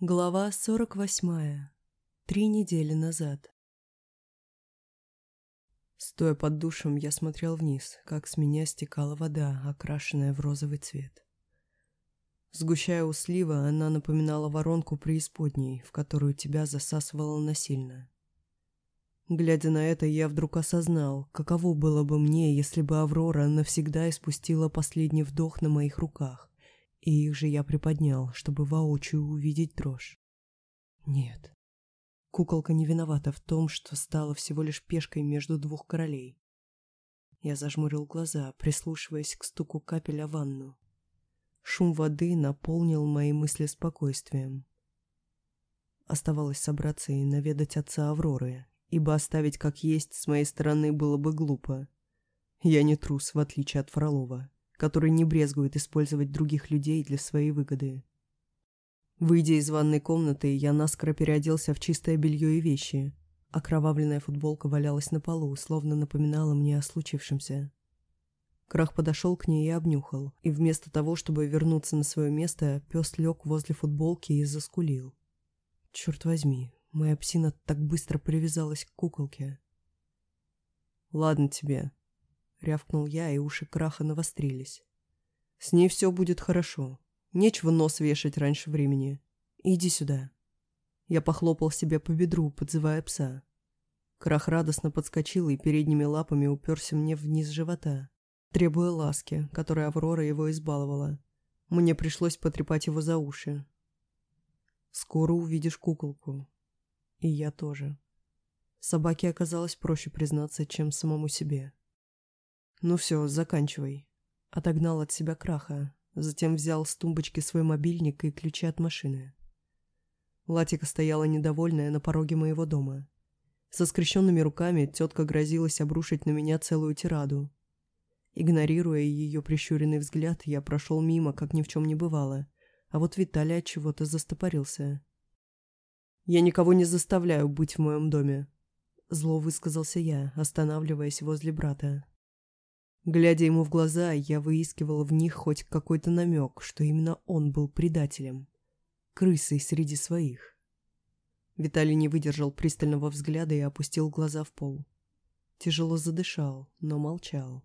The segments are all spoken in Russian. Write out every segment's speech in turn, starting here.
Глава 48. Три недели назад. Стоя под душем, я смотрел вниз, как с меня стекала вода, окрашенная в розовый цвет. Сгущая у слива, она напоминала воронку преисподней, в которую тебя засасывало насильно. Глядя на это, я вдруг осознал, каково было бы мне, если бы Аврора навсегда испустила последний вдох на моих руках, и их же я приподнял, чтобы воочию увидеть дрожь. Нет. Куколка не виновата в том, что стала всего лишь пешкой между двух королей. Я зажмурил глаза, прислушиваясь к стуку капель о ванну. Шум воды наполнил мои мысли спокойствием. Оставалось собраться и наведать отца Авроры, ибо оставить как есть с моей стороны было бы глупо. Я не трус, в отличие от Фролова который не брезгует использовать других людей для своей выгоды. Выйдя из ванной комнаты, я наскоро переоделся в чистое белье и вещи. Окровавленная футболка валялась на полу, словно напоминала мне о случившемся. Крах подошел к ней и обнюхал, и вместо того, чтобы вернуться на свое место, пес лег возле футболки и заскулил. Черт возьми, моя псина так быстро привязалась к куколке. «Ладно тебе», рявкнул я, и уши краха навострились. «С ней все будет хорошо. Нечего нос вешать раньше времени. Иди сюда». Я похлопал себя по бедру, подзывая пса. Крах радостно подскочил и передними лапами уперся мне вниз живота, требуя ласки, которой Аврора его избаловала. Мне пришлось потрепать его за уши. «Скоро увидишь куколку. И я тоже». Собаке оказалось проще признаться, чем самому себе. «Ну все, заканчивай». Отогнал от себя краха, затем взял с тумбочки свой мобильник и ключи от машины. Латика стояла недовольная на пороге моего дома. Со скрещенными руками тетка грозилась обрушить на меня целую тираду. Игнорируя ее прищуренный взгляд, я прошел мимо, как ни в чем не бывало, а вот Виталий от чего-то застопорился. «Я никого не заставляю быть в моем доме», — зло высказался я, останавливаясь возле брата. Глядя ему в глаза, я выискивала в них хоть какой-то намек, что именно он был предателем. Крысой среди своих. Виталий не выдержал пристального взгляда и опустил глаза в пол. Тяжело задышал, но молчал.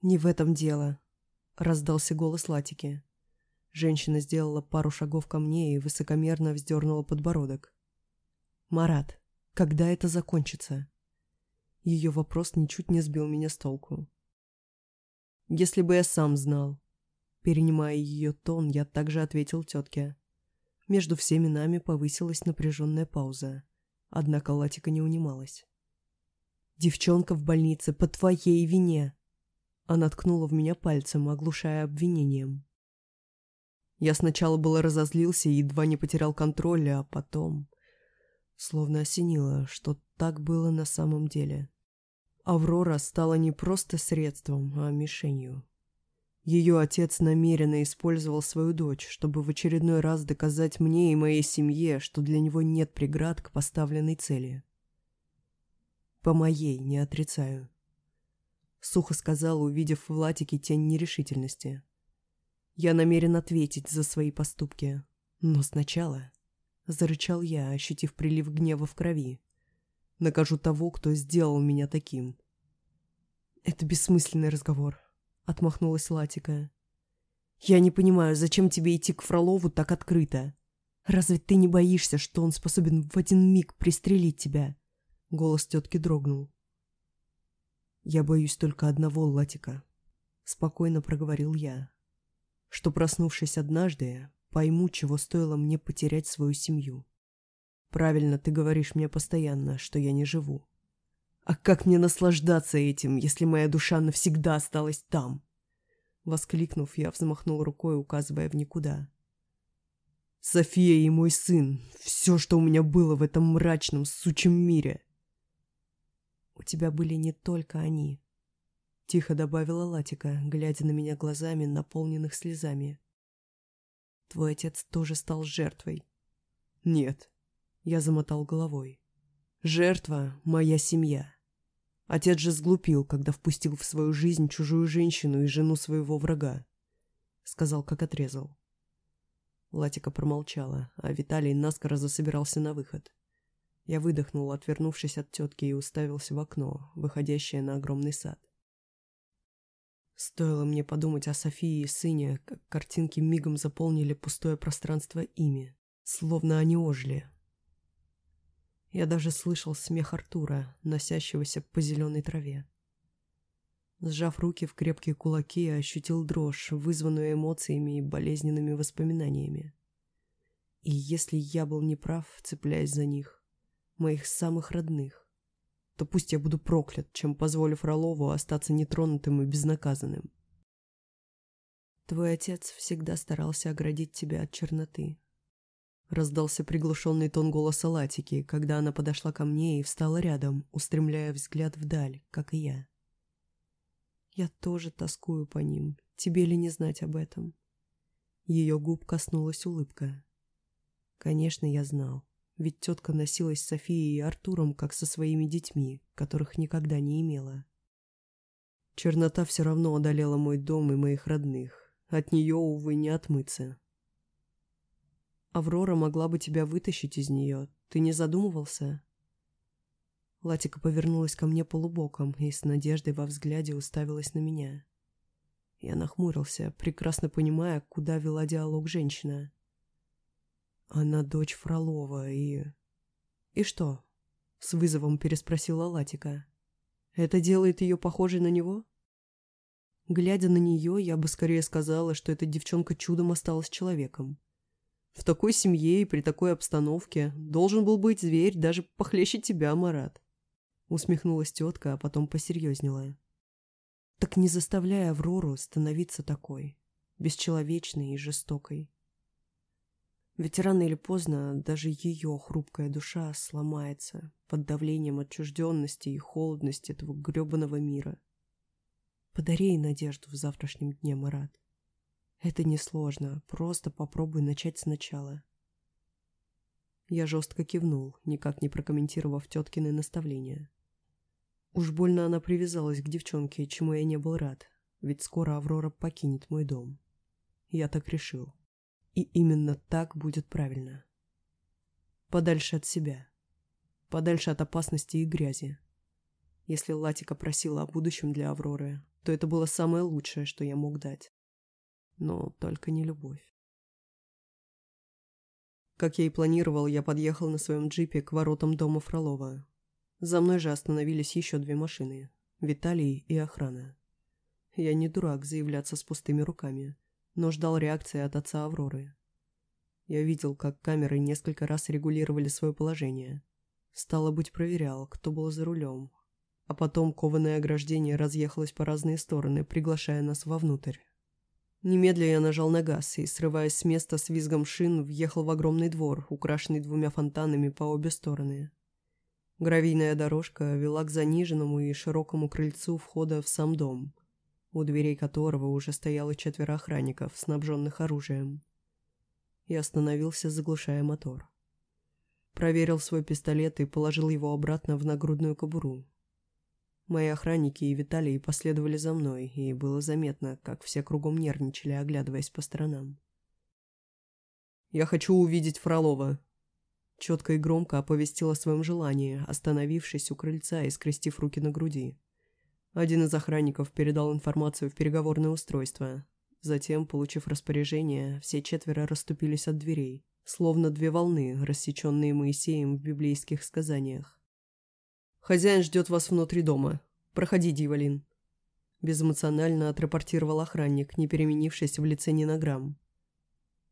«Не в этом дело», — раздался голос Латики. Женщина сделала пару шагов ко мне и высокомерно вздернула подбородок. «Марат, когда это закончится?» Ее вопрос ничуть не сбил меня с толку. Если бы я сам знал. Перенимая ее тон, я также ответил тетке. Между всеми нами повысилась напряженная пауза. Однако Латика не унималась. «Девчонка в больнице по твоей вине!» Она ткнула в меня пальцем, оглушая обвинением. Я сначала было разозлился и едва не потерял контроль, а потом... Словно осенило, что так было на самом деле. Аврора стала не просто средством, а мишенью. Ее отец намеренно использовал свою дочь, чтобы в очередной раз доказать мне и моей семье, что для него нет преград к поставленной цели. По моей, не отрицаю. Сухо сказал, увидев в Латике тень нерешительности. Я намерен ответить за свои поступки. Но сначала... Зарычал я, ощутив прилив гнева в крови. Накажу того, кто сделал меня таким. Это бессмысленный разговор, отмахнулась Латика. Я не понимаю, зачем тебе идти к Фролову так открыто? Разве ты не боишься, что он способен в один миг пристрелить тебя? Голос тетки дрогнул. Я боюсь только одного, Латика, спокойно проговорил я. Что, проснувшись однажды, пойму, чего стоило мне потерять свою семью. Правильно ты говоришь мне постоянно, что я не живу. А как мне наслаждаться этим, если моя душа навсегда осталась там? Воскликнув, я взмахнул рукой, указывая в никуда. София и мой сын — все, что у меня было в этом мрачном, сучьем мире. У тебя были не только они. Тихо добавила Латика, глядя на меня глазами, наполненных слезами. Твой отец тоже стал жертвой. Нет, я замотал головой. Жертва — моя семья. Отец же сглупил, когда впустил в свою жизнь чужую женщину и жену своего врага. Сказал, как отрезал. Латика промолчала, а Виталий наскоро засобирался на выход. Я выдохнул, отвернувшись от тетки, и уставился в окно, выходящее на огромный сад. Стоило мне подумать о Софии и сыне, как картинки мигом заполнили пустое пространство ими, словно они ожили. Я даже слышал смех Артура, носящегося по зеленой траве. Сжав руки в крепкие кулаки, ощутил дрожь, вызванную эмоциями и болезненными воспоминаниями. И если я был неправ, цепляясь за них, моих самых родных, то пусть я буду проклят, чем позволю Фролову остаться нетронутым и безнаказанным. Твой отец всегда старался оградить тебя от черноты. Раздался приглушенный тон голоса Латики, когда она подошла ко мне и встала рядом, устремляя взгляд вдаль, как и я. Я тоже тоскую по ним, тебе ли не знать об этом? Ее губ коснулась улыбка. Конечно, я знал. Ведь тетка носилась с Софией и Артуром, как со своими детьми, которых никогда не имела. Чернота все равно одолела мой дом и моих родных. От нее, увы, не отмыться. Аврора могла бы тебя вытащить из нее. Ты не задумывался? Латика повернулась ко мне полубоком и с надеждой во взгляде уставилась на меня. Я нахмурился, прекрасно понимая, куда вела диалог женщина. Она дочь Фролова и... И что? С вызовом переспросила Латика. Это делает ее похожей на него? Глядя на нее, я бы скорее сказала, что эта девчонка чудом осталась человеком. В такой семье и при такой обстановке должен был быть зверь даже похлеще тебя, Марат. Усмехнулась тетка, а потом посерьезнела. Так не заставляя Аврору становиться такой, бесчеловечной и жестокой. Ведь рано или поздно даже ее хрупкая душа сломается под давлением отчужденности и холодности этого гребаного мира. Подари ей надежду в завтрашнем дне, Марат. Это несложно, просто попробуй начать сначала. Я жестко кивнул, никак не прокомментировав теткины наставления. Уж больно она привязалась к девчонке, чему я не был рад, ведь скоро Аврора покинет мой дом. Я так решил. И именно так будет правильно. Подальше от себя. Подальше от опасности и грязи. Если Латика просила о будущем для Авроры, то это было самое лучшее, что я мог дать. Но только не любовь. Как я и планировал, я подъехал на своем джипе к воротам дома Фролова. За мной же остановились еще две машины – Виталий и охрана. Я не дурак заявляться с пустыми руками но ждал реакции от отца Авроры. Я видел, как камеры несколько раз регулировали свое положение. Стало быть, проверял, кто был за рулем. А потом кованое ограждение разъехалось по разные стороны, приглашая нас вовнутрь. Немедля я нажал на газ и, срываясь с места с визгом шин, въехал в огромный двор, украшенный двумя фонтанами по обе стороны. Гравийная дорожка вела к заниженному и широкому крыльцу входа в сам дом – у дверей которого уже стояло четверо охранников, снабженных оружием. Я остановился, заглушая мотор. Проверил свой пистолет и положил его обратно в нагрудную кобуру. Мои охранники и Виталий последовали за мной, и было заметно, как все кругом нервничали, оглядываясь по сторонам. «Я хочу увидеть Фролова», — четко и громко оповестил о своем желании, остановившись у крыльца и скрестив руки на груди. Один из охранников передал информацию в переговорное устройство. Затем, получив распоряжение, все четверо расступились от дверей, словно две волны, рассеченные Моисеем в библейских сказаниях. «Хозяин ждет вас внутри дома. Проходи, Дивалин», — безэмоционально отрапортировал охранник, не переменившись в лице ни на грамм.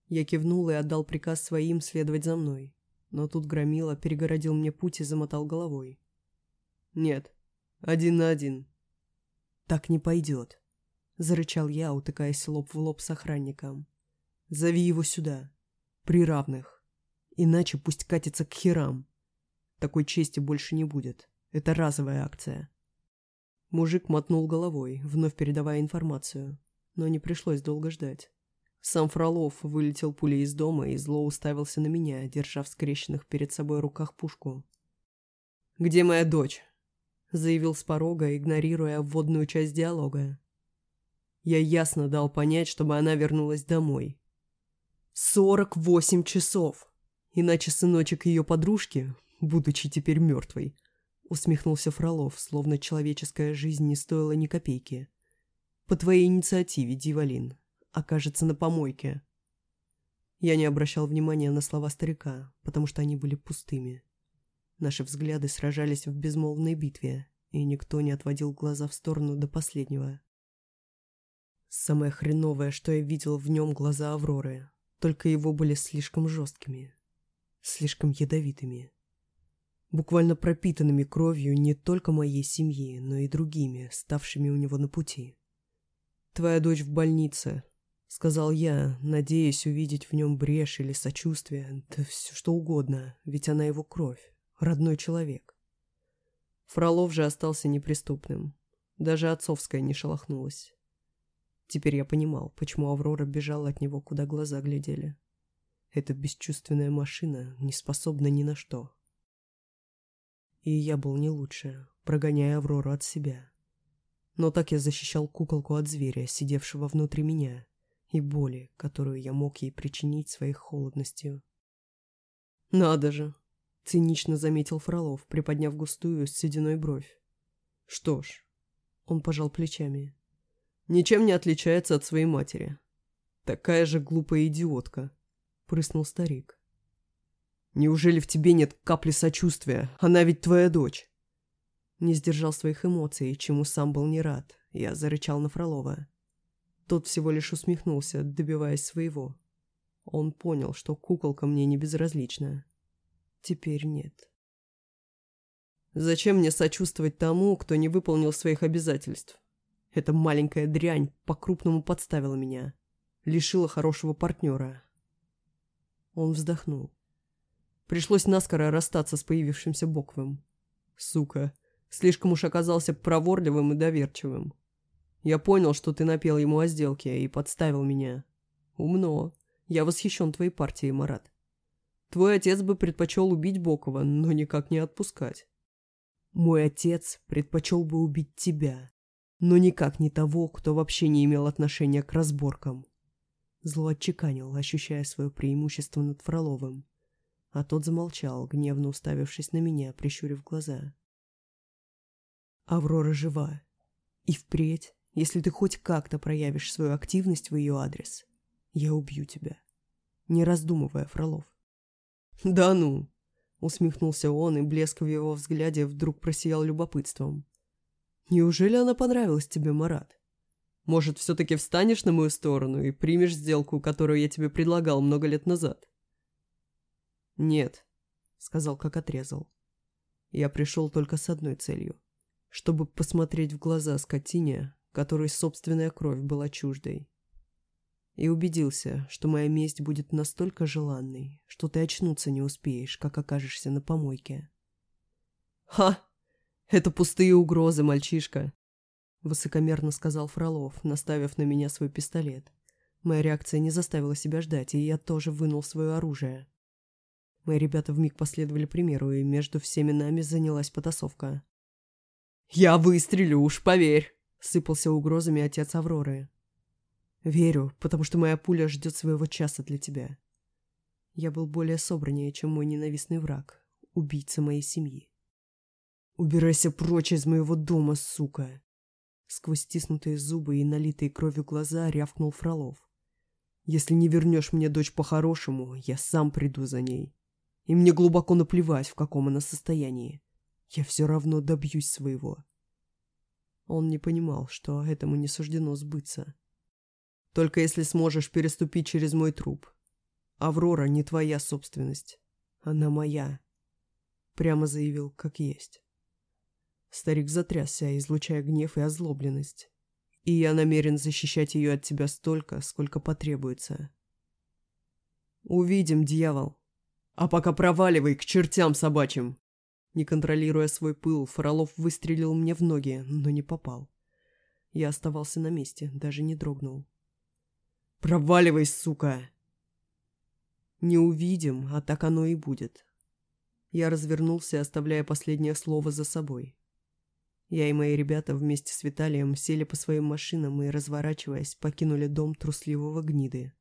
Я кивнул и отдал приказ своим следовать за мной, но тут Громила перегородил мне путь и замотал головой. «Нет, один на один», «Так не пойдет», — зарычал я, утыкаясь лоб в лоб с охранником. «Зови его сюда. При равных. Иначе пусть катится к херам. Такой чести больше не будет. Это разовая акция». Мужик мотнул головой, вновь передавая информацию, но не пришлось долго ждать. Сам Фролов вылетел пулей из дома и зло уставился на меня, держа в скрещенных перед собой руках пушку. «Где моя дочь?» заявил с порога, игнорируя вводную часть диалога. Я ясно дал понять, чтобы она вернулась домой. Сорок восемь часов! Иначе сыночек ее подружки, будучи теперь мертвой, усмехнулся Фролов, словно человеческая жизнь не стоила ни копейки. По твоей инициативе, Дивалин, окажется на помойке. Я не обращал внимания на слова старика, потому что они были пустыми. Наши взгляды сражались в безмолвной битве, и никто не отводил глаза в сторону до последнего. Самое хреновое, что я видел в нем глаза Авроры, только его были слишком жесткими, слишком ядовитыми, буквально пропитанными кровью не только моей семьи, но и другими, ставшими у него на пути. «Твоя дочь в больнице», — сказал я, надеясь увидеть в нем брешь или сочувствие, да все что угодно, ведь она его кровь, родной человек. Фролов же остался неприступным. Даже отцовская не шелохнулась. Теперь я понимал, почему Аврора бежала от него, куда глаза глядели. Эта бесчувственная машина не способна ни на что. И я был не лучше, прогоняя Аврору от себя. Но так я защищал куколку от зверя, сидевшего внутри меня, и боли, которую я мог ей причинить своей холодностью. «Надо же!» — цинично заметил Фролов, приподняв густую сединой бровь. «Что ж...» — он пожал плечами. «Ничем не отличается от своей матери. Такая же глупая идиотка», — прыснул старик. «Неужели в тебе нет капли сочувствия? Она ведь твоя дочь!» Не сдержал своих эмоций, чему сам был не рад. Я зарычал на Фролова. Тот всего лишь усмехнулся, добиваясь своего. Он понял, что куколка мне не безразлична. Теперь нет. Зачем мне сочувствовать тому, кто не выполнил своих обязательств? Эта маленькая дрянь по-крупному подставила меня. Лишила хорошего партнера. Он вздохнул. Пришлось наскоро расстаться с появившимся Боквым. Сука, слишком уж оказался проворливым и доверчивым. Я понял, что ты напел ему о сделке и подставил меня. Умно. Я восхищен твоей партией, Марат. Твой отец бы предпочел убить Бокова, но никак не отпускать. Мой отец предпочел бы убить тебя, но никак не того, кто вообще не имел отношения к разборкам. Зло отчеканил, ощущая свое преимущество над Фроловым. А тот замолчал, гневно уставившись на меня, прищурив глаза. Аврора жива. И впредь если ты хоть как-то проявишь свою активность в ее адрес, я убью тебя. Не раздумывая, Фролов. Да ну! Усмехнулся он, и блеск в его взгляде вдруг просиял любопытством. Неужели она понравилась тебе, Марат? Может, все-таки встанешь на мою сторону и примешь сделку, которую я тебе предлагал много лет назад? Нет, сказал, как отрезал. Я пришел только с одной целью. Чтобы посмотреть в глаза скотине, которой собственная кровь была чуждой. И убедился, что моя месть будет настолько желанной, что ты очнуться не успеешь, как окажешься на помойке. «Ха! Это пустые угрозы, мальчишка!» Высокомерно сказал Фролов, наставив на меня свой пистолет. Моя реакция не заставила себя ждать, и я тоже вынул свое оружие. Мои ребята вмиг последовали примеру, и между всеми нами занялась потасовка. «Я выстрелю, уж поверь!» Сыпался угрозами отец Авроры. «Верю, потому что моя пуля ждет своего часа для тебя. Я был более собраннее, чем мой ненавистный враг, убийца моей семьи. Убирайся прочь из моего дома, сука!» Сквозь стиснутые зубы и налитые кровью глаза рявкнул Фролов. «Если не вернешь мне дочь по-хорошему, я сам приду за ней. И мне глубоко наплевать, в каком она состоянии. Я все равно добьюсь своего. Он не понимал, что этому не суждено сбыться. «Только если сможешь переступить через мой труп. Аврора не твоя собственность. Она моя», — прямо заявил, как есть. Старик затрясся, излучая гнев и озлобленность. «И я намерен защищать ее от тебя столько, сколько потребуется». «Увидим, дьявол. А пока проваливай к чертям собачьим!» Не контролируя свой пыл, Фролов выстрелил мне в ноги, но не попал. Я оставался на месте, даже не дрогнул. «Проваливай, сука!» «Не увидим, а так оно и будет». Я развернулся, оставляя последнее слово за собой. Я и мои ребята вместе с Виталием сели по своим машинам и, разворачиваясь, покинули дом трусливого гниды.